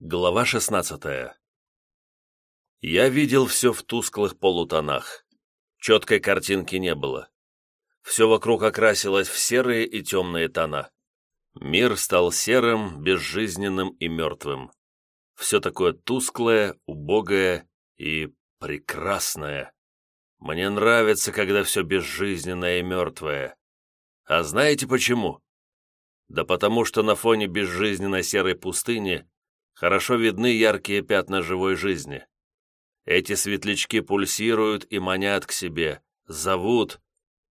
Глава 16 Я видел все в тусклых полутонах. Четкой картинки не было. Все вокруг окрасилось в серые и темные тона. Мир стал серым, безжизненным и мертвым. Все такое тусклое, убогое и прекрасное. Мне нравится, когда все безжизненное и мертвое. А знаете почему? Да потому что на фоне безжизненной серой пустыни хорошо видны яркие пятна живой жизни. Эти светлячки пульсируют и манят к себе, зовут,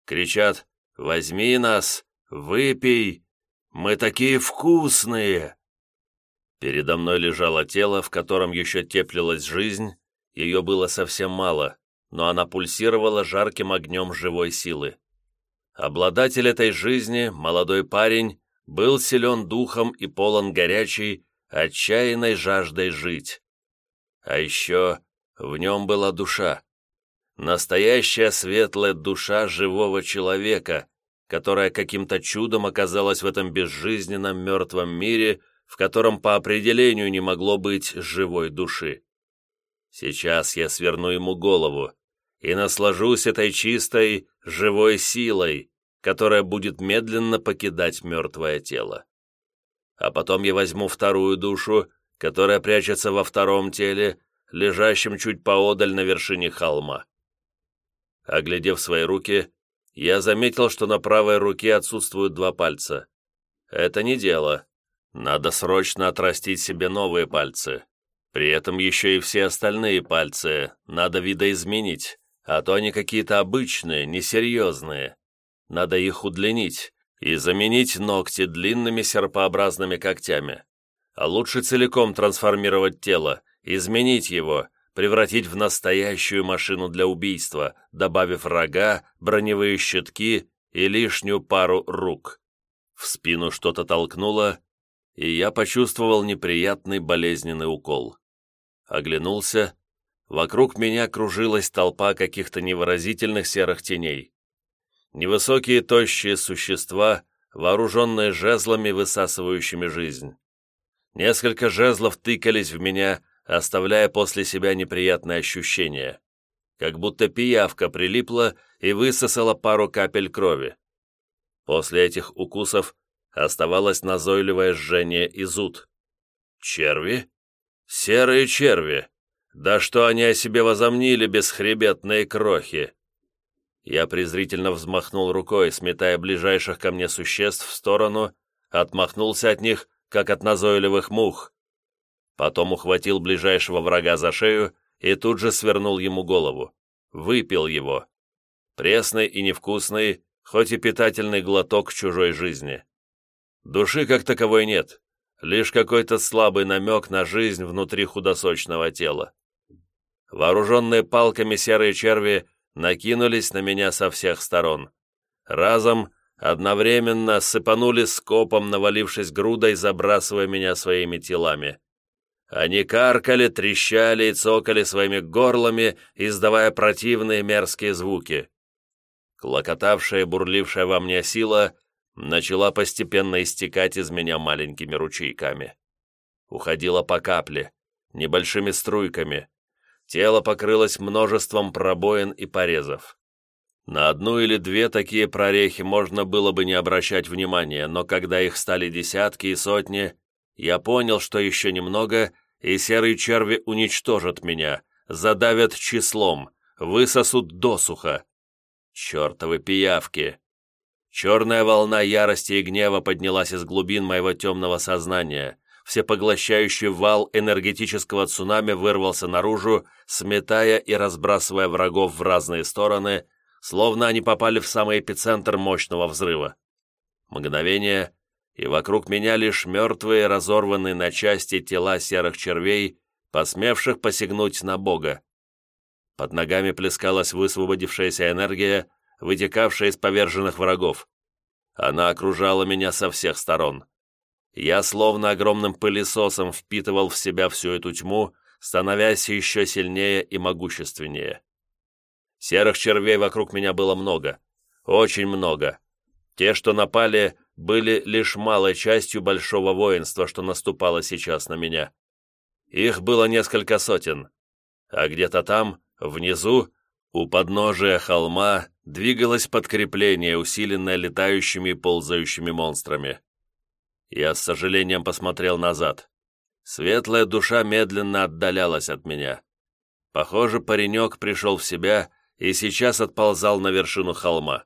кричат «Возьми нас, выпей, мы такие вкусные!» Передо мной лежало тело, в котором еще теплилась жизнь, ее было совсем мало, но она пульсировала жарким огнем живой силы. Обладатель этой жизни, молодой парень, был силен духом и полон горячей, отчаянной жаждой жить. А еще в нем была душа. Настоящая светлая душа живого человека, которая каким-то чудом оказалась в этом безжизненном мертвом мире, в котором по определению не могло быть живой души. Сейчас я сверну ему голову и наслажусь этой чистой, живой силой, которая будет медленно покидать мертвое тело а потом я возьму вторую душу, которая прячется во втором теле, лежащем чуть поодаль на вершине холма. Оглядев свои руки, я заметил, что на правой руке отсутствуют два пальца. Это не дело. Надо срочно отрастить себе новые пальцы. При этом еще и все остальные пальцы надо видоизменить, а то они какие-то обычные, несерьезные. Надо их удлинить, и заменить ногти длинными серпообразными когтями. А лучше целиком трансформировать тело, изменить его, превратить в настоящую машину для убийства, добавив рога, броневые щитки и лишнюю пару рук. В спину что-то толкнуло, и я почувствовал неприятный болезненный укол. Оглянулся. Вокруг меня кружилась толпа каких-то невыразительных серых теней. Невысокие тощие существа, вооруженные жезлами, высасывающими жизнь. Несколько жезлов тыкались в меня, оставляя после себя неприятные ощущения. Как будто пиявка прилипла и высосала пару капель крови. После этих укусов оставалось назойливое жжение и зуд. Черви? Серые черви! Да что они о себе возомнили, бесхребетные крохи! Я презрительно взмахнул рукой, сметая ближайших ко мне существ в сторону, отмахнулся от них, как от назойливых мух. Потом ухватил ближайшего врага за шею и тут же свернул ему голову. Выпил его. Пресный и невкусный, хоть и питательный глоток чужой жизни. Души как таковой нет, лишь какой-то слабый намек на жизнь внутри худосочного тела. Вооруженные палками серые черви накинулись на меня со всех сторон. Разом, одновременно сыпанули скопом, навалившись грудой, забрасывая меня своими телами. Они каркали, трещали и цокали своими горлами, издавая противные мерзкие звуки. Клокотавшая бурлившая во мне сила начала постепенно истекать из меня маленькими ручейками. Уходила по капле, небольшими струйками, Тело покрылось множеством пробоин и порезов. На одну или две такие прорехи можно было бы не обращать внимания, но когда их стали десятки и сотни, я понял, что еще немного, и серые черви уничтожат меня, задавят числом, высосут досуха. Чертовы пиявки! Черная волна ярости и гнева поднялась из глубин моего темного сознания, всепоглощающий вал энергетического цунами вырвался наружу, сметая и разбрасывая врагов в разные стороны, словно они попали в самый эпицентр мощного взрыва. Мгновение, и вокруг меня лишь мертвые, разорванные на части тела серых червей, посмевших посягнуть на Бога. Под ногами плескалась высвободившаяся энергия, вытекавшая из поверженных врагов. Она окружала меня со всех сторон. Я словно огромным пылесосом впитывал в себя всю эту тьму, становясь еще сильнее и могущественнее. Серых червей вокруг меня было много, очень много. Те, что напали, были лишь малой частью большого воинства, что наступало сейчас на меня. Их было несколько сотен. А где-то там, внизу, у подножия холма, двигалось подкрепление, усиленное летающими и ползающими монстрами. Я с сожалением посмотрел назад. Светлая душа медленно отдалялась от меня. Похоже, паренек пришел в себя и сейчас отползал на вершину холма.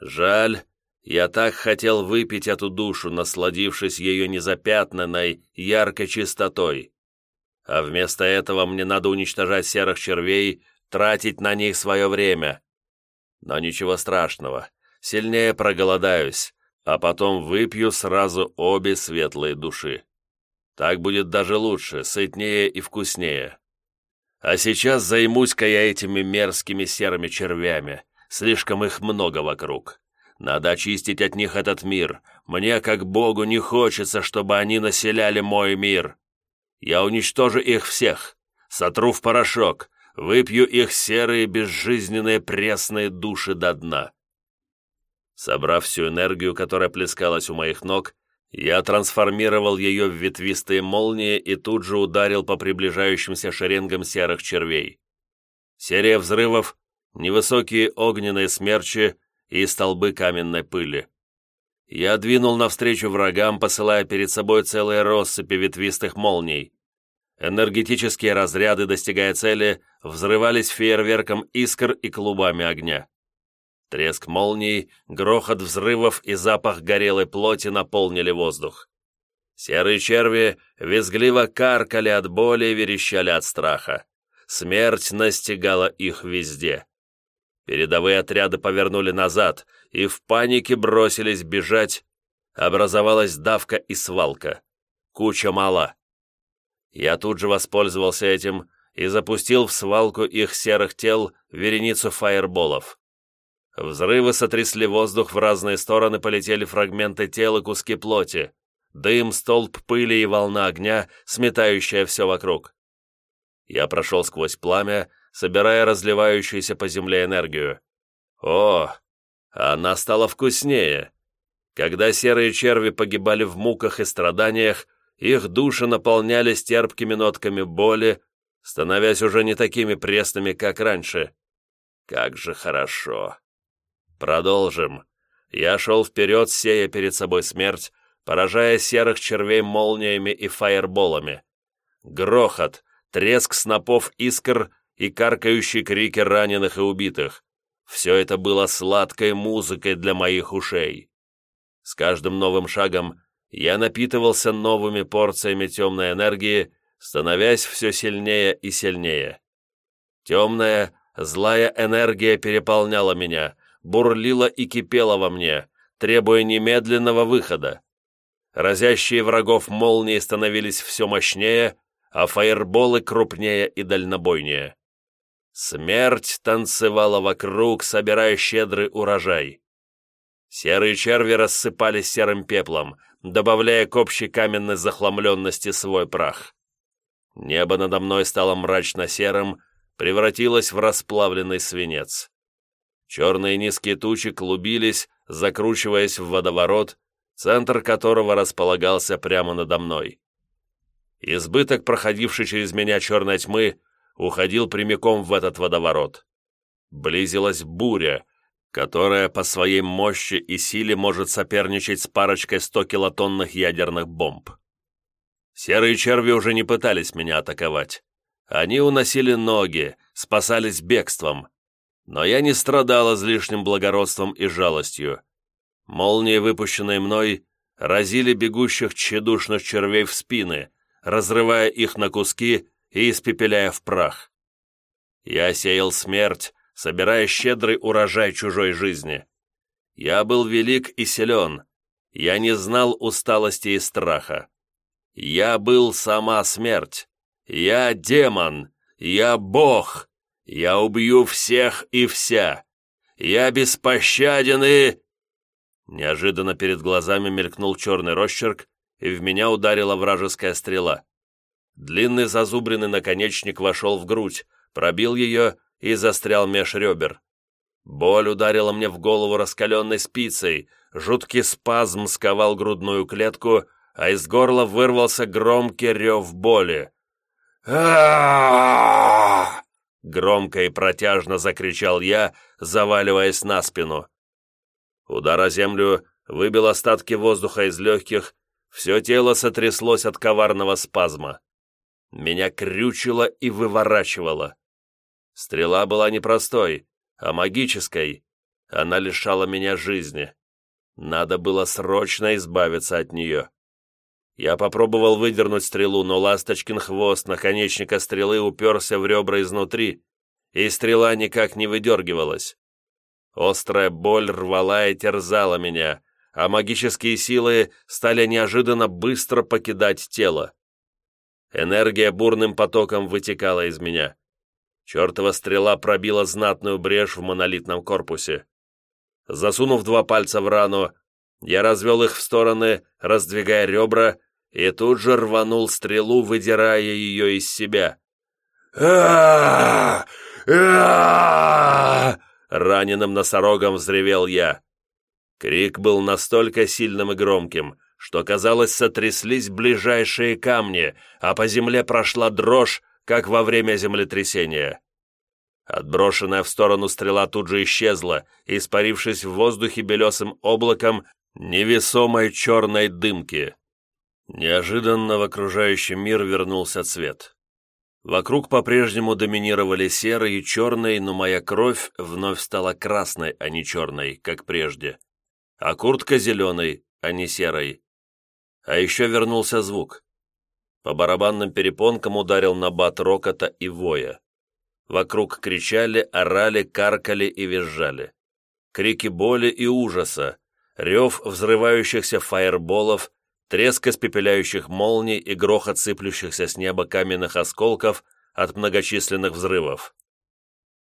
Жаль, я так хотел выпить эту душу, насладившись ее незапятнанной, яркой чистотой. А вместо этого мне надо уничтожать серых червей, тратить на них свое время. Но ничего страшного, сильнее проголодаюсь, а потом выпью сразу обе светлые души. Так будет даже лучше, сытнее и вкуснее. А сейчас займусь-ка я этими мерзкими серыми червями. Слишком их много вокруг. Надо очистить от них этот мир. Мне, как Богу, не хочется, чтобы они населяли мой мир. Я уничтожу их всех, сотру в порошок, выпью их серые безжизненные пресные души до дна. Собрав всю энергию, которая плескалась у моих ног, я трансформировал ее в ветвистые молнии и тут же ударил по приближающимся шеренгам серых червей. Серия взрывов, невысокие огненные смерчи и столбы каменной пыли. Я двинул навстречу врагам, посылая перед собой целые россыпи ветвистых молний. Энергетические разряды, достигая цели, взрывались фейерверком искр и клубами огня. Треск молний, грохот взрывов и запах горелой плоти наполнили воздух. Серые черви визгливо каркали от боли и верещали от страха. Смерть настигала их везде. Передовые отряды повернули назад и в панике бросились бежать. Образовалась давка и свалка. Куча мала. Я тут же воспользовался этим и запустил в свалку их серых тел вереницу фаерболов. Взрывы сотрясли воздух, в разные стороны полетели фрагменты тела, куски плоти. Дым, столб пыли и волна огня, сметающая все вокруг. Я прошел сквозь пламя, собирая разливающуюся по земле энергию. О, она стала вкуснее. Когда серые черви погибали в муках и страданиях, их души наполнялись терпкими нотками боли, становясь уже не такими пресными, как раньше. Как же хорошо. Продолжим. Я шел вперед, сея перед собой смерть, поражая серых червей молниями и фаерболами. Грохот, треск снопов искр и каркающие крики раненых и убитых. Все это было сладкой музыкой для моих ушей. С каждым новым шагом я напитывался новыми порциями темной энергии, становясь все сильнее и сильнее. Темная, злая энергия переполняла меня, бурлила и кипела во мне, требуя немедленного выхода. Разящие врагов молнии становились все мощнее, а фаерболы крупнее и дальнобойнее. Смерть танцевала вокруг, собирая щедрый урожай. Серые черви рассыпались серым пеплом, добавляя к общей каменной захламленности свой прах. Небо надо мной стало мрачно-серым, превратилось в расплавленный свинец. Черные низкие тучи клубились, закручиваясь в водоворот, центр которого располагался прямо надо мной. Избыток, проходивший через меня черной тьмы, уходил прямиком в этот водоворот. Близилась буря, которая по своей мощи и силе может соперничать с парочкой 100-килотонных ядерных бомб. Серые черви уже не пытались меня атаковать. Они уносили ноги, спасались бегством, но я не страдал излишним благородством и жалостью. Молнии, выпущенные мной, разили бегущих тщедушных червей в спины, разрывая их на куски и испепеляя в прах. Я сеял смерть, собирая щедрый урожай чужой жизни. Я был велик и силен, я не знал усталости и страха. Я был сама смерть, я демон, я бог, я убью всех и вся! Я беспощаден и...» Неожиданно перед глазами мелькнул черный росчерк, и в меня ударила вражеская стрела. Длинный зазубренный наконечник вошел в грудь, пробил ее и застрял меж ребер. Боль ударила мне в голову раскаленной спицей, жуткий спазм сковал грудную клетку, а из горла вырвался громкий рев боли. а Громко и протяжно закричал я, заваливаясь на спину. Удар о землю выбил остатки воздуха из легких, все тело сотряслось от коварного спазма. Меня крючило и выворачивало. Стрела была не простой, а магической. Она лишала меня жизни. Надо было срочно избавиться от нее. Я попробовал выдернуть стрелу, но ласточкин хвост наконечника стрелы уперся в ребра изнутри, и стрела никак не выдергивалась. Острая боль рвала и терзала меня, а магические силы стали неожиданно быстро покидать тело. Энергия бурным потоком вытекала из меня. Чертова стрела пробила знатную брешь в монолитном корпусе. Засунув два пальца в рану, я развел их в стороны, раздвигая ребра, и тут же рванул стрелу, выдирая ее из себя. а Раненым носорогом взревел я. Крик был настолько сильным и громким, что, казалось, сотряслись ближайшие камни, а по земле прошла дрожь, как во время землетрясения. Отброшенная в сторону стрела тут же исчезла, испарившись в воздухе белесым облаком невесомой черной дымки. Неожиданно в окружающий мир вернулся цвет. Вокруг по-прежнему доминировали серый и черный, но моя кровь вновь стала красной, а не черной, как прежде. А куртка зеленой, а не серой. А еще вернулся звук. По барабанным перепонкам ударил набат рокота и воя. Вокруг кричали, орали, каркали и визжали. Крики боли и ужаса, рев взрывающихся фаерболов, треск испепеляющих молний и грохот сыплющихся с неба каменных осколков от многочисленных взрывов.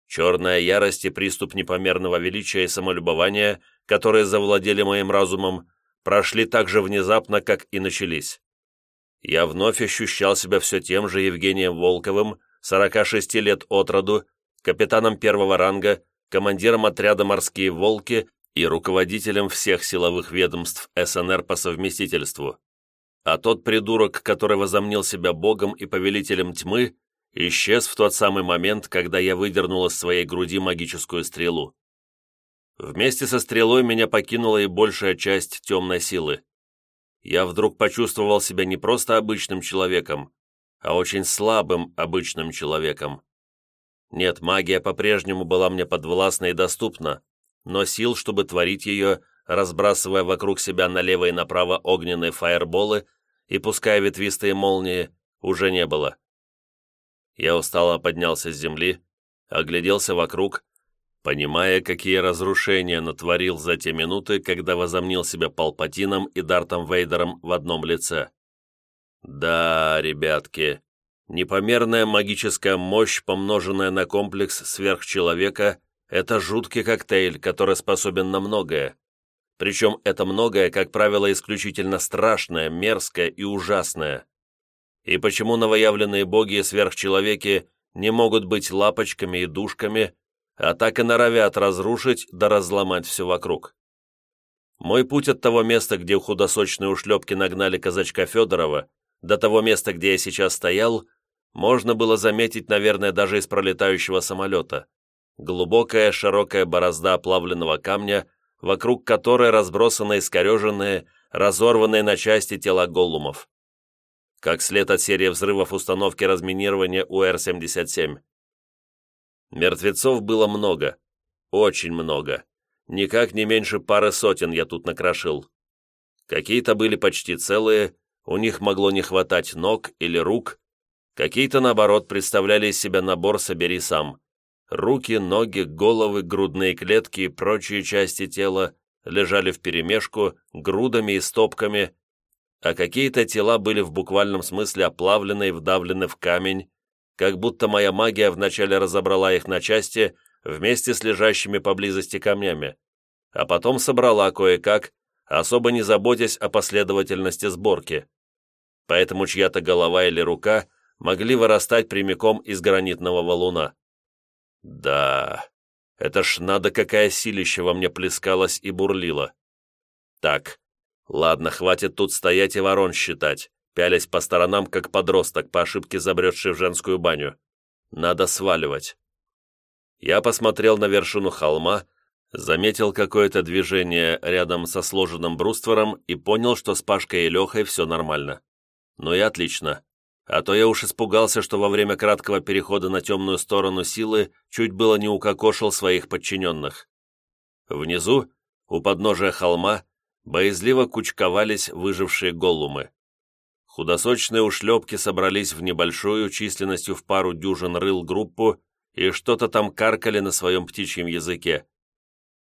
Черная ярость и приступ непомерного величия и самолюбования, которые завладели моим разумом, прошли так же внезапно, как и начались. Я вновь ощущал себя все тем же Евгением Волковым, 46 лет от роду, капитаном первого ранга, командиром отряда «Морские волки» и руководителем всех силовых ведомств СНР по совместительству. А тот придурок, который возомнил себя богом и повелителем тьмы, исчез в тот самый момент, когда я выдернул из своей груди магическую стрелу. Вместе со стрелой меня покинула и большая часть темной силы. Я вдруг почувствовал себя не просто обычным человеком, а очень слабым обычным человеком. Нет, магия по-прежнему была мне подвластна и доступна, но сил, чтобы творить ее, разбрасывая вокруг себя налево и направо огненные фаерболы и пуская ветвистые молнии, уже не было. Я устало поднялся с земли, огляделся вокруг, понимая, какие разрушения натворил за те минуты, когда возомнил себя Палпатином и Дартом Вейдером в одном лице. Да, ребятки, непомерная магическая мощь, помноженная на комплекс сверхчеловека, это жуткий коктейль, который способен на многое. Причем это многое, как правило, исключительно страшное, мерзкое и ужасное. И почему новоявленные боги и сверхчеловеки не могут быть лапочками и душками, а так и норовят разрушить да разломать все вокруг? Мой путь от того места, где худосочные ушлепки нагнали казачка Федорова, до того места, где я сейчас стоял, можно было заметить, наверное, даже из пролетающего самолета глубокая широкая борозда оплавленного камня, вокруг которой разбросаны искореженные, разорванные на части тела голлумов. Как след от серии взрывов установки разминирования УР-77. Мертвецов было много, очень много. Никак не меньше пары сотен я тут накрошил. Какие-то были почти целые, у них могло не хватать ног или рук, какие-то, наоборот, представляли из себя набор «собери сам». Руки, ноги, головы, грудные клетки и прочие части тела лежали вперемешку, грудами и стопками, а какие-то тела были в буквальном смысле оплавлены и вдавлены в камень, как будто моя магия вначале разобрала их на части вместе с лежащими поблизости камнями, а потом собрала кое-как, особо не заботясь о последовательности сборки. Поэтому чья-то голова или рука могли вырастать прямиком из гранитного валуна. Да, это ж надо какая силища во мне плескалась и бурлила. Так, ладно, хватит тут стоять и ворон считать. пялясь по сторонам, как подросток, по ошибке забредший в женскую баню. Надо сваливать. Я посмотрел на вершину холма, заметил какое-то движение рядом со сложенным бруствером и понял, что с Пашкой и Лехой все нормально. Ну и отлично. А то я уж испугался, что во время краткого перехода на темную сторону силы чуть было не укокошил своих подчиненных. Внизу, у подножия холма, боязливо кучковались выжившие голлумы. Худосочные ушлепки собрались в небольшую, численностью в пару дюжин рыл группу и что-то там каркали на своем птичьем языке.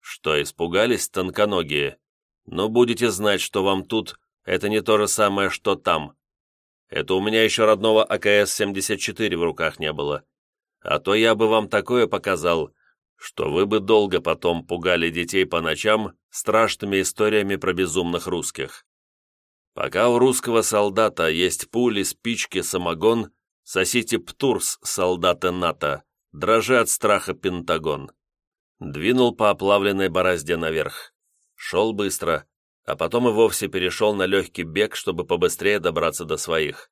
Что, испугались тонконогие? Но будете знать, что вам тут это не то же самое, что там. Это у меня еще родного АКС-74 в руках не было. А то я бы вам такое показал, что вы бы долго потом пугали детей по ночам страшными историями про безумных русских. Пока у русского солдата есть пули, спички, самогон, сосите птурс солдата НАТО, дрожи от страха Пентагон. Двинул по оплавленной борозде наверх. Шел быстро, а потом и вовсе перешел на легкий бег, чтобы побыстрее добраться до своих.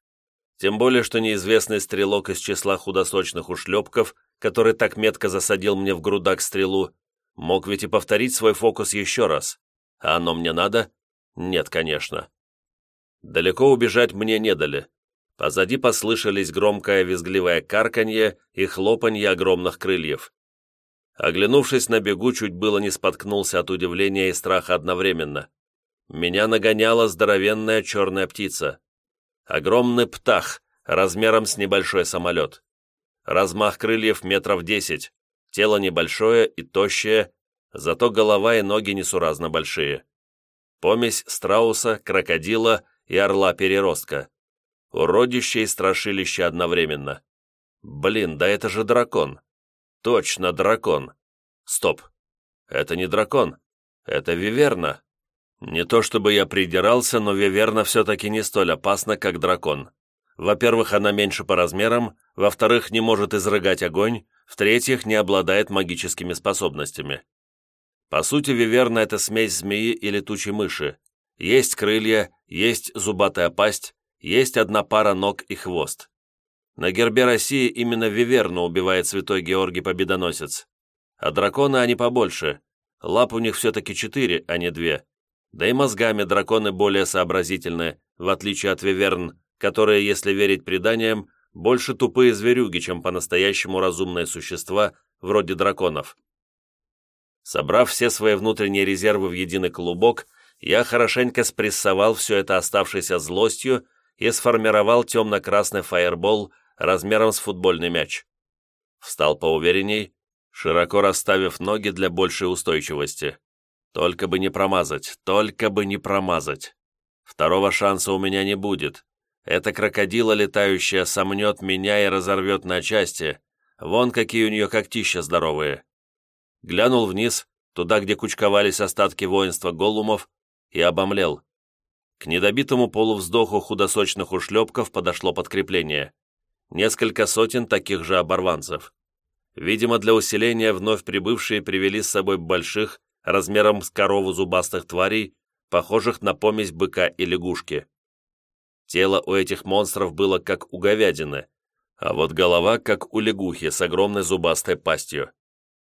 Тем более, что неизвестный стрелок из числа худосочных ушлепков, который так метко засадил мне в грудак стрелу, мог ведь и повторить свой фокус еще раз. А оно мне надо? Нет, конечно. Далеко убежать мне не дали. Позади послышались громкое визгливое карканье и хлопанье огромных крыльев. Оглянувшись на бегу, чуть было не споткнулся от удивления и страха одновременно. Меня нагоняла здоровенная черная птица. Огромный птах, размером с небольшой самолет. Размах крыльев метров десять, тело небольшое и тощее, зато голова и ноги несуразно большие. Помесь страуса, крокодила и орла-переростка. Уродище и страшилище одновременно. Блин, да это же дракон. Точно дракон. Стоп. Это не дракон. Это виверна. Не то чтобы я придирался, но Виверна все-таки не столь опасна, как дракон. Во-первых, она меньше по размерам, во-вторых, не может изрыгать огонь, в-третьих, не обладает магическими способностями. По сути, Виверна – это смесь змеи и летучей мыши. Есть крылья, есть зубатая пасть, есть одна пара ног и хвост. На гербе России именно Виверну убивает святой Георгий Победоносец. А драконы они побольше. Лап у них все-таки четыре, а не две. Да и мозгами драконы более сообразительны, в отличие от виверн, которые, если верить преданиям, больше тупые зверюги, чем по-настоящему разумные существа, вроде драконов. Собрав все свои внутренние резервы в единый клубок, я хорошенько спрессовал все это оставшейся злостью и сформировал темно-красный фаербол размером с футбольный мяч. Встал поуверенней, широко расставив ноги для большей устойчивости. Только бы не промазать, только бы не промазать. Второго шанса у меня не будет. Эта крокодила летающая сомнет меня и разорвет на части. Вон какие у нее когтища здоровые. Глянул вниз, туда, где кучковались остатки воинства голумов, и обомлел. К недобитому полувздоху худосочных ушлепков подошло подкрепление. Несколько сотен таких же оборванцев. Видимо, для усиления вновь прибывшие привели с собой больших, размером с корову зубастых тварей, похожих на помесь быка и лягушки. Тело у этих монстров было как у говядины, а вот голова как у лягухи с огромной зубастой пастью.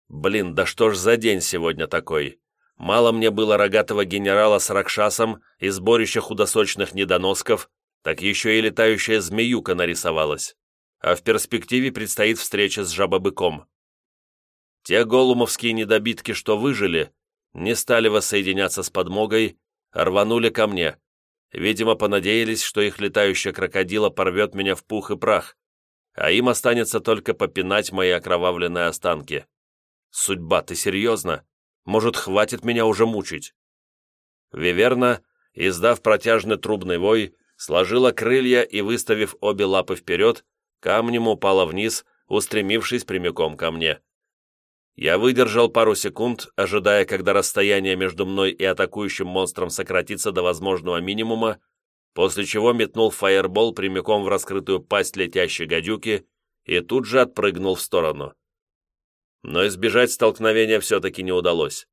Блин, да что ж за день сегодня такой? Мало мне было рогатого генерала с Ракшасом и сборища худосочных недоносков, так еще и летающая змеюка нарисовалась. А в перспективе предстоит встреча с жабобыком. Те голумовские недобитки, что выжили, не стали воссоединяться с подмогой, рванули ко мне. Видимо, понадеялись, что их летающая крокодила порвет меня в пух и прах, а им останется только попинать мои окровавленные останки. Судьба, ты серьезно? Может, хватит меня уже мучить? Виверна, издав протяжный трубный вой, сложила крылья и, выставив обе лапы вперед, камнем упала вниз, устремившись прямиком ко мне. Я выдержал пару секунд, ожидая, когда расстояние между мной и атакующим монстром сократится до возможного минимума, после чего метнул фаербол прямиком в раскрытую пасть летящей гадюки и тут же отпрыгнул в сторону. Но избежать столкновения все-таки не удалось.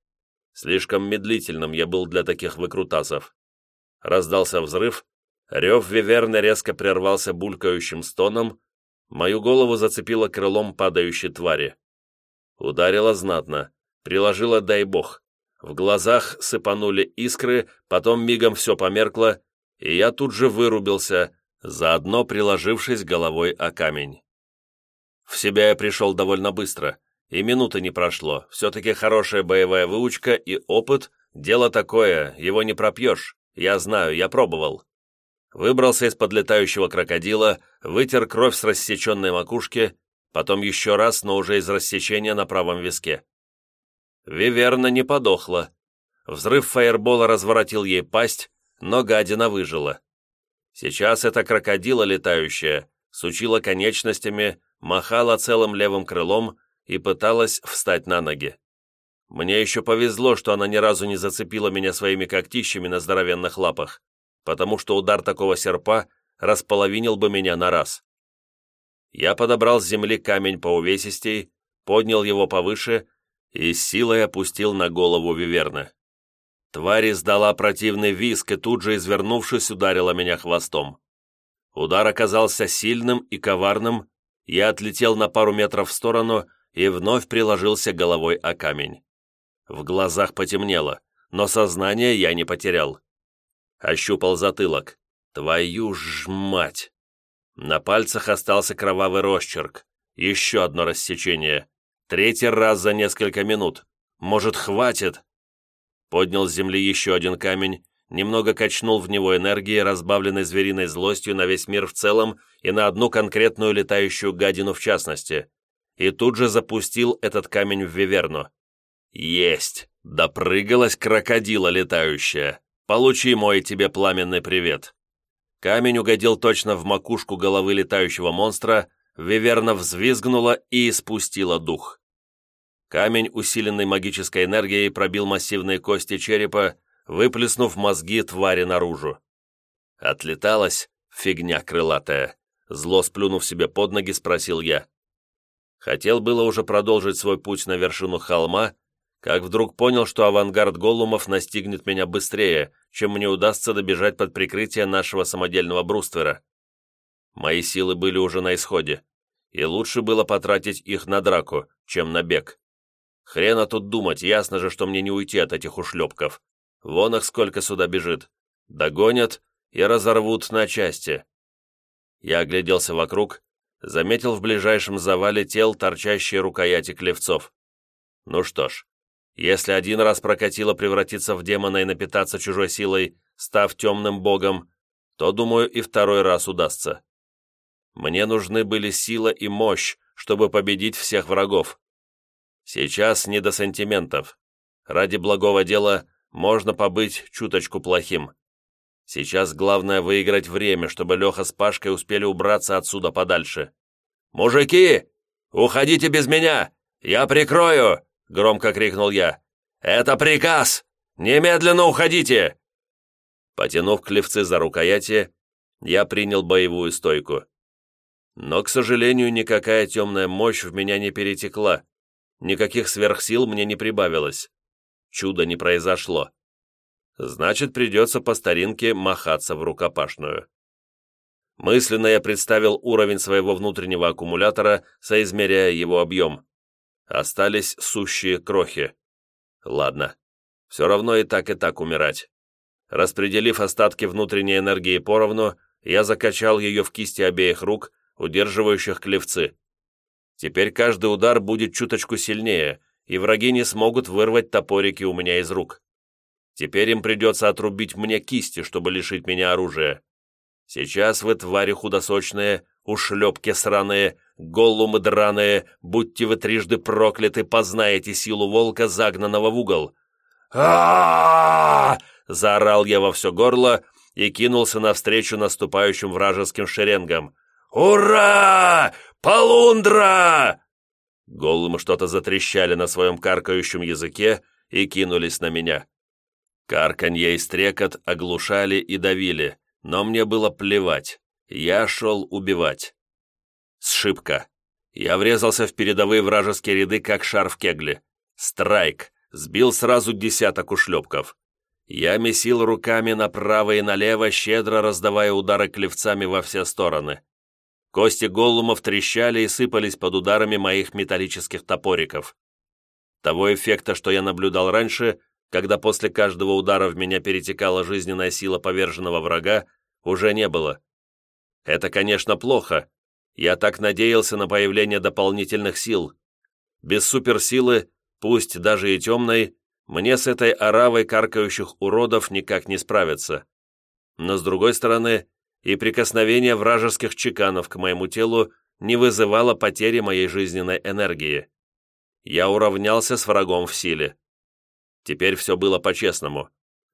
Слишком медлительным я был для таких выкрутасов. Раздался взрыв, Рев виверны резко прервался булькающим стоном, мою голову зацепило крылом падающей твари. Ударило знатно, приложило дай бог. В глазах сыпанули искры, потом мигом все померкло, и я тут же вырубился, заодно приложившись головой о камень. В себя я пришел довольно быстро, и минуты не прошло. Все-таки хорошая боевая выучка и опыт – дело такое, его не пропьешь. Я знаю, я пробовал. Выбрался из-под летающего крокодила, вытер кровь с рассеченной макушки, потом еще раз, но уже из рассечения на правом виске. Виверна не подохла. Взрыв фаербола разворотил ей пасть, но гадина выжила. Сейчас эта крокодила летающая сучила конечностями, махала целым левым крылом и пыталась встать на ноги. Мне еще повезло, что она ни разу не зацепила меня своими когтищами на здоровенных лапах, потому что удар такого серпа располовинил бы меня на раз. Я подобрал с земли камень по увесистей, поднял его повыше и силой опустил на голову Виверны. Тварь издала противный виск и тут же, извернувшись, ударила меня хвостом. Удар оказался сильным и коварным, я отлетел на пару метров в сторону и вновь приложился головой о камень. В глазах потемнело, но сознание я не потерял. Ощупал затылок. Твою ж мать! На пальцах остался кровавый росчерк. Еще одно рассечение. Третий раз за несколько минут. Может, хватит? поднял с земли еще один камень, немного качнул в него энергии, разбавленной звериной злостью на весь мир в целом и на одну конкретную летающую гадину в частности, и тут же запустил этот камень в Виверну. «Есть! Допрыгалась крокодила летающая! Получи мой тебе пламенный привет!» Камень угодил точно в макушку головы летающего монстра, Виверна взвизгнула и испустила дух. Камень, усиленный магической энергией, пробил массивные кости черепа, выплеснув мозги твари наружу. Отлеталась фигня крылатая. Зло сплюнув себе под ноги, спросил я. Хотел было уже продолжить свой путь на вершину холма, как вдруг понял, что авангард голумов настигнет меня быстрее, чем мне удастся добежать под прикрытие нашего самодельного бруствера. Мои силы были уже на исходе, и лучше было потратить их на драку, чем на бег. Хрена тут думать, ясно же, что мне не уйти от этих ушлепков. Вон их сколько сюда бежит. Догонят и разорвут на части. Я огляделся вокруг, заметил в ближайшем завале тел торчащие рукояти клевцов. Ну что ж, если один раз прокатило превратиться в демона и напитаться чужой силой, став темным богом, то, думаю, и второй раз удастся. Мне нужны были сила и мощь, чтобы победить всех врагов. Сейчас не до сантиментов. Ради благого дела можно побыть чуточку плохим. Сейчас главное выиграть время, чтобы Леха с Пашкой успели убраться отсюда подальше. «Мужики! Уходите без меня! Я прикрою!» — громко крикнул я. «Это приказ! Немедленно уходите!» Потянув клевцы за рукояти, я принял боевую стойку. Но, к сожалению, никакая темная мощь в меня не перетекла. Никаких сверхсил мне не прибавилось. Чудо не произошло. Значит, придется по старинке махаться в рукопашную. Мысленно я представил уровень своего внутреннего аккумулятора, соизмеряя его объем. Остались сущие крохи. Ладно, все равно и так и так умирать. Распределив остатки внутренней энергии поровну, я закачал ее в кисти обеих рук, удерживающих клевцы. Теперь каждый удар будет чуточку сильнее, и враги не смогут вырвать топорики у меня из рук. Теперь им придется отрубить мне кисти, чтобы лишить меня оружия. Сейчас вы, твари худосочные, ушлепки сраные, голумы драные, будьте вы трижды прокляты, познаете силу волка, загнанного в угол. а заорал я во все горло и кинулся навстречу наступающим вражеским шеренгам. «Ура! Полундра!» Голумы что-то затрещали на своем каркающем языке и кинулись на меня. Карканье и стрекот оглушали и давили, но мне было плевать. Я шел убивать. Сшибка. Я врезался в передовые вражеские ряды, как шар в кегле. Страйк. Сбил сразу десяток ушлепков. Я месил руками направо и налево, щедро раздавая удары клевцами во все стороны. Кости голлумов трещали и сыпались под ударами моих металлических топориков. Того эффекта, что я наблюдал раньше, когда после каждого удара в меня перетекала жизненная сила поверженного врага, уже не было. Это, конечно, плохо. Я так надеялся на появление дополнительных сил. Без суперсилы, пусть даже и темной, мне с этой оравой каркающих уродов никак не справиться. Но с другой стороны, и прикосновение вражеских чеканов к моему телу не вызывало потери моей жизненной энергии. Я уравнялся с врагом в силе. Теперь все было по-честному.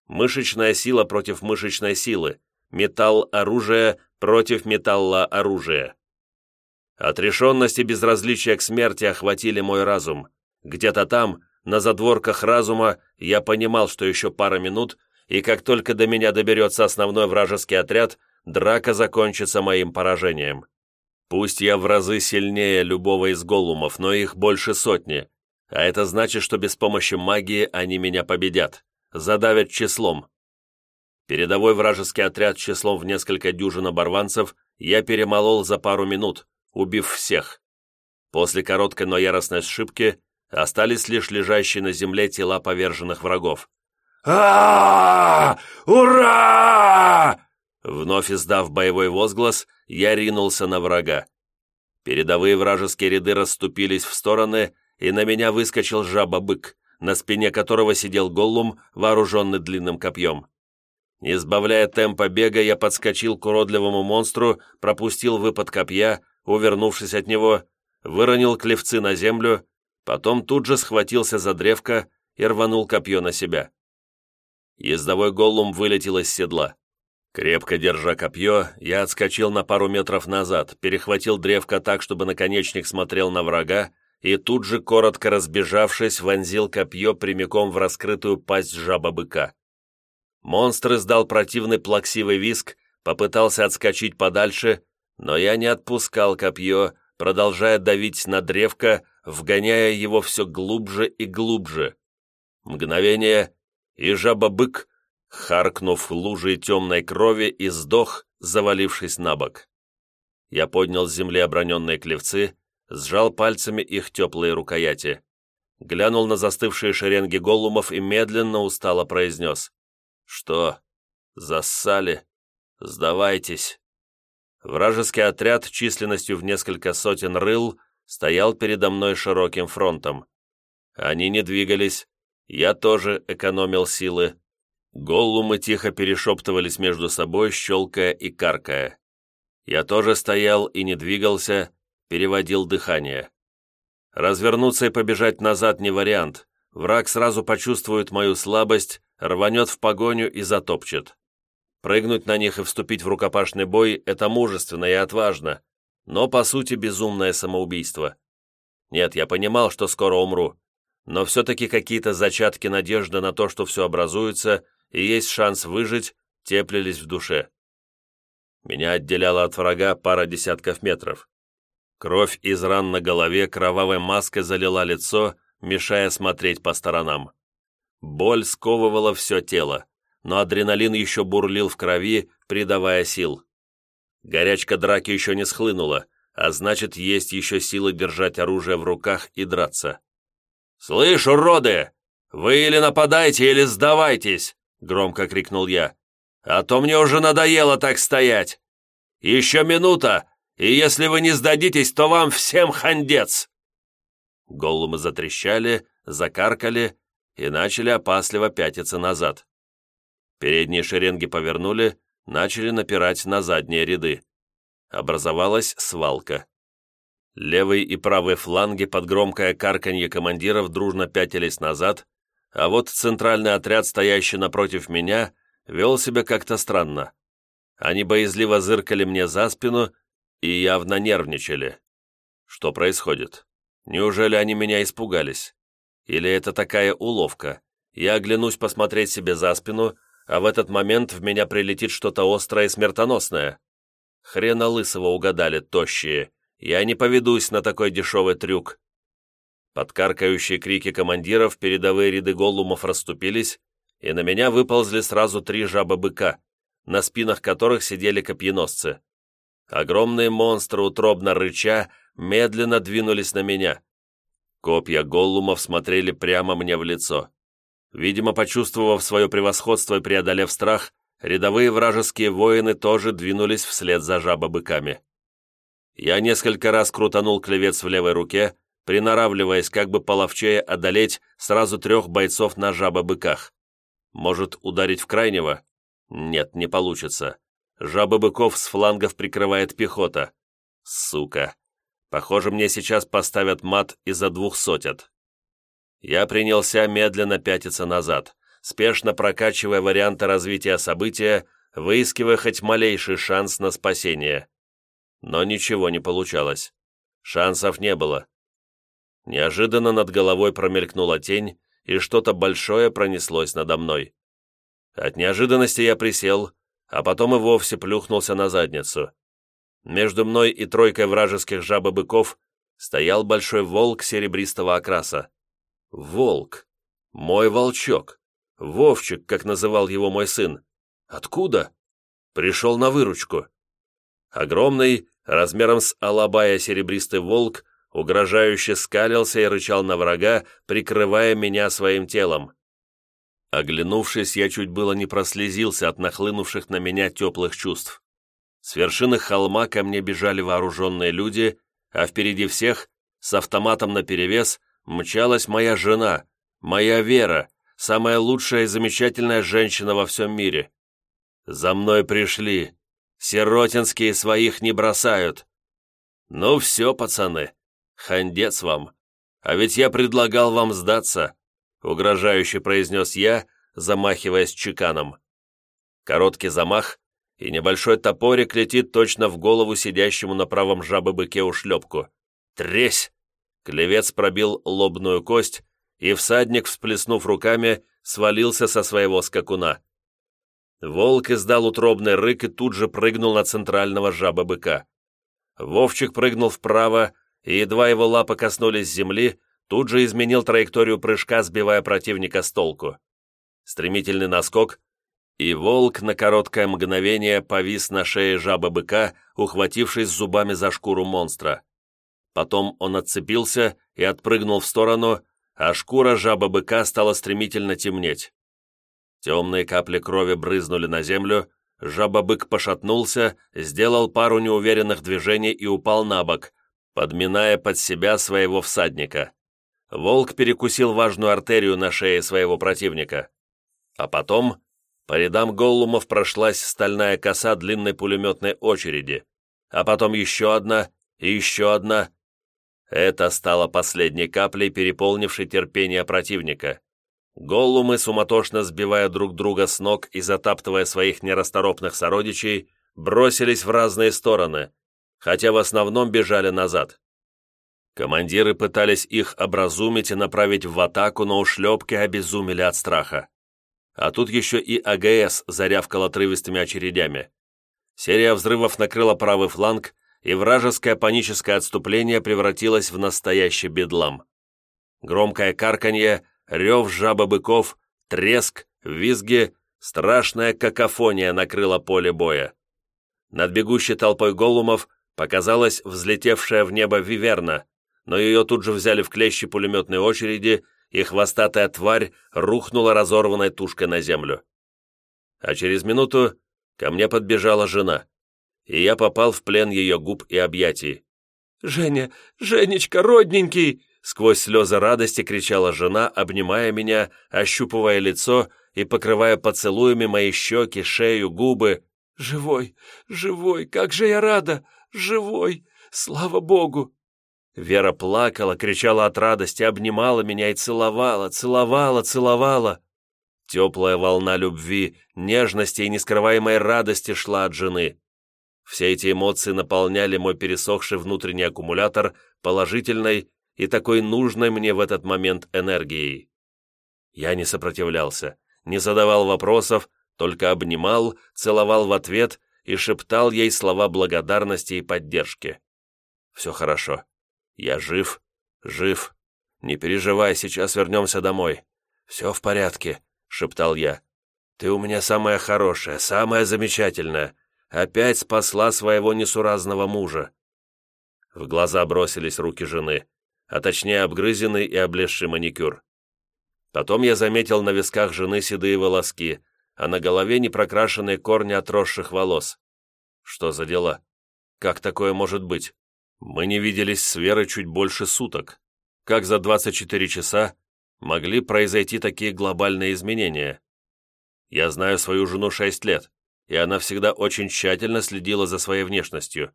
Мышечная сила против мышечной силы, металл оружия против металла оружия. Отрешенность и безразличие к смерти охватили мой разум. Где-то там, на задворках разума, я понимал, что еще пара минут, и как только до меня доберется основной вражеский отряд, драка закончится моим поражением. Пусть я в разы сильнее любого из голумов, но их больше сотни, а это значит, что без помощи магии они меня победят, задавят числом. Передовой вражеский отряд числом в несколько дюжин оборванцев я перемолол за пару минут, убив всех. После короткой, но яростной сшибки остались лишь лежащие на земле тела поверженных врагов. а Ура!» Вновь издав боевой возглас, я ринулся на врага. Передовые вражеские ряды расступились в стороны, и на меня выскочил жаба-бык, на спине которого сидел голлум, вооруженный длинным копьем. Не сбавляя темпа бега, я подскочил к уродливому монстру, пропустил выпад копья, увернувшись от него, выронил клевцы на землю, потом тут же схватился за древко и рванул копье на себя. Ездовой голлум вылетел из седла. Крепко держа копье, я отскочил на пару метров назад, перехватил древко так, чтобы наконечник смотрел на врага, и тут же, коротко разбежавшись, вонзил копье прямиком в раскрытую пасть жаба-быка. Монстр издал противный плаксивый виск, попытался отскочить подальше, но я не отпускал копье, продолжая давить на древко, вгоняя его все глубже и глубже. Мгновение, и жаба-бык харкнув лужей темной крови и сдох, завалившись на бок. Я поднял с земли оброненные клевцы, сжал пальцами их теплые рукояти, глянул на застывшие шеренги голумов и медленно устало произнес. «Что? Зассали? Сдавайтесь!» Вражеский отряд численностью в несколько сотен рыл стоял передо мной широким фронтом. Они не двигались, я тоже экономил силы, Голлумы тихо перешептывались между собой, щелкая и каркая. Я тоже стоял и не двигался, переводил дыхание. Развернуться и побежать назад не вариант. Враг сразу почувствует мою слабость, рванет в погоню и затопчет. Прыгнуть на них и вступить в рукопашный бой – это мужественно и отважно, но, по сути, безумное самоубийство. Нет, я понимал, что скоро умру, но все-таки какие-то зачатки надежды на то, что все образуется, и есть шанс выжить, теплились в душе. Меня отделяла от врага пара десятков метров. Кровь из ран на голове кровавой маской залила лицо, мешая смотреть по сторонам. Боль сковывала все тело, но адреналин еще бурлил в крови, придавая сил. Горячка драки еще не схлынула, а значит, есть еще силы держать оружие в руках и драться. «Слышь, уроды! Вы или нападайте, или сдавайтесь!» громко крикнул я. «А то мне уже надоело так стоять! Еще минута, и если вы не сдадитесь, то вам всем хандец!» Голлумы затрещали, закаркали и начали опасливо пятиться назад. Передние шеренги повернули, начали напирать на задние ряды. Образовалась свалка. Левый и правый фланги под громкое карканье командиров дружно пятились назад, а вот центральный отряд, стоящий напротив меня, вел себя как-то странно. Они боязливо зыркали мне за спину и явно нервничали. Что происходит? Неужели они меня испугались? Или это такая уловка? Я оглянусь посмотреть себе за спину, а в этот момент в меня прилетит что-то острое и смертоносное. Хрена лысого угадали, тощие. Я не поведусь на такой дешевый трюк. Под каркающие крики командиров передовые ряды голлумов расступились, и на меня выползли сразу три жаба-быка, на спинах которых сидели копьеносцы. Огромные монстры, утробно рыча, медленно двинулись на меня. Копья голлумов смотрели прямо мне в лицо. Видимо, почувствовав свое превосходство и преодолев страх, рядовые вражеские воины тоже двинулись вслед за жаба-быками. Я несколько раз крутанул клевец в левой руке, приноравливаясь, как бы половчее одолеть сразу трех бойцов на жаба-быках. Может, ударить в крайнего? Нет, не получится. Жаба-быков с флангов прикрывает пехота. Сука. Похоже, мне сейчас поставят мат двух сотят. Я принялся медленно пятиться назад, спешно прокачивая варианты развития события, выискивая хоть малейший шанс на спасение. Но ничего не получалось. Шансов не было. Неожиданно над головой промелькнула тень, и что-то большое пронеслось надо мной. От неожиданности я присел, а потом и вовсе плюхнулся на задницу. Между мной и тройкой вражеских жабобыков стоял большой волк серебристого окраса. Волк. Мой волчок. Вовчик, как называл его мой сын. Откуда? Пришел на выручку. Огромный, размером с алабая серебристый волк, угрожающе скалился и рычал на врага, прикрывая меня своим телом. Оглянувшись, я чуть было не прослезился от нахлынувших на меня теплых чувств. С вершины холма ко мне бежали вооруженные люди, а впереди всех, с автоматом наперевес, мчалась моя жена, моя Вера, самая лучшая и замечательная женщина во всем мире. За мной пришли. Сиротинские своих не бросают. Ну все, пацаны, хандец вам. А ведь я предлагал вам сдаться, угрожающе произнес я, замахиваясь чеканом. Короткий замах, и небольшой топорик летит точно в голову сидящему на правом жабы-быке ушлепку. Тресь! Клевец пробил лобную кость, и всадник, всплеснув руками, свалился со своего скакуна. Волк издал утробный рык и тут же прыгнул на центрального жаба-быка. Вовчик прыгнул вправо, и едва его лапы коснулись земли, тут же изменил траекторию прыжка, сбивая противника с толку. Стремительный наскок, и волк на короткое мгновение повис на шее жаба-быка, ухватившись зубами за шкуру монстра. Потом он отцепился и отпрыгнул в сторону, а шкура жаба-быка стала стремительно темнеть. Темные капли крови брызнули на землю, жаба-бык пошатнулся, сделал пару неуверенных движений и упал на бок, подминая под себя своего всадника. Волк перекусил важную артерию на шее своего противника. А потом по рядам голлумов прошлась стальная коса длинной пулеметной очереди, а потом еще одна и еще одна, это стало последней каплей, переполнившей терпение противника. Голлумы, суматошно сбивая друг друга с ног и затаптывая своих нерасторопных сородичей, бросились в разные стороны, хотя в основном бежали назад. Командиры пытались их образумить и направить в атаку, но ушлепки обезумели от страха. А тут еще и АГС зарявкал отрывистыми очередями. Серия взрывов накрыла правый фланг, и вражеское паническое отступление превратилось в настоящий бедлам. Громкое карканье, рев жаба-быков, треск, визги, страшная какофония накрыла поле боя. Над бегущей толпой голумов показалась взлетевшая в небо виверна, но ее тут же взяли в клещи пулеметной очереди, и хвостатая тварь рухнула разорванной тушкой на землю. А через минуту ко мне подбежала жена и я попал в плен ее губ и объятий. «Женя! Женечка, родненький!» Сквозь слезы радости кричала жена, обнимая меня, ощупывая лицо и покрывая поцелуями мои щеки, шею, губы. «Живой! Живой! Как же я рада! Живой! Слава Богу!» Вера плакала, кричала от радости, обнимала меня и целовала, целовала, целовала. Теплая волна любви, нежности и нескрываемой радости шла от жены. Все эти эмоции наполняли мой пересохший внутренний аккумулятор положительной и такой нужной мне в этот момент энергией. Я не сопротивлялся, не задавал вопросов, только обнимал, целовал в ответ и шептал ей слова благодарности и поддержки. «Все хорошо. Я жив, жив. Не переживай, сейчас вернемся домой. Все в порядке. — шептал я. «Ты у меня самая хорошая, самая замечательная. Опять спасла своего несуразного мужа». В глаза бросились руки жены, а точнее обгрызенный и облезший маникюр. Потом я заметил на висках жены седые волоски, а на голове непрокрашенные корни отросших волос. Что за дела? Как такое может быть? Мы не виделись с Верой чуть больше суток. Как за 24 часа могли произойти такие глобальные изменения? Я знаю свою жену 6 лет, и она всегда очень тщательно следила за своей внешностью.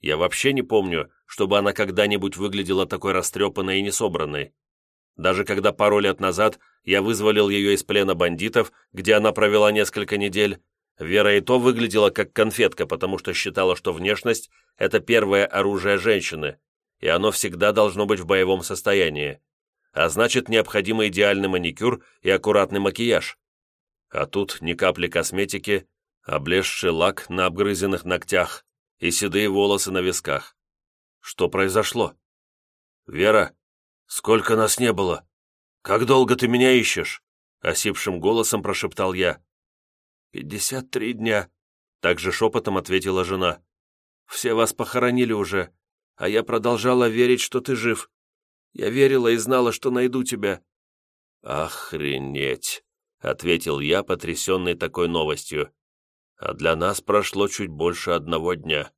Я вообще не помню, чтобы она когда-нибудь выглядела такой растрепанной и несобранной. Даже когда пару лет назад я вызволил ее из плена бандитов, где она провела несколько недель, Вера и то выглядела как конфетка, потому что считала, что внешность – это первое оружие женщины, и оно всегда должно быть в боевом состоянии. А значит, необходим идеальный маникюр и аккуратный макияж. А тут ни капли косметики, облезший лак на обгрызенных ногтях и седые волосы на висках. Что произошло? «Вера, сколько нас не было? Как долго ты меня ищешь?» Осипшим голосом прошептал я. «Пятьдесят три дня», — также шепотом ответила жена. «Все вас похоронили уже, а я продолжала верить, что ты жив. Я верила и знала, что найду тебя». «Охренеть!» — ответил я, потрясенный такой новостью. «А для нас прошло чуть больше одного дня».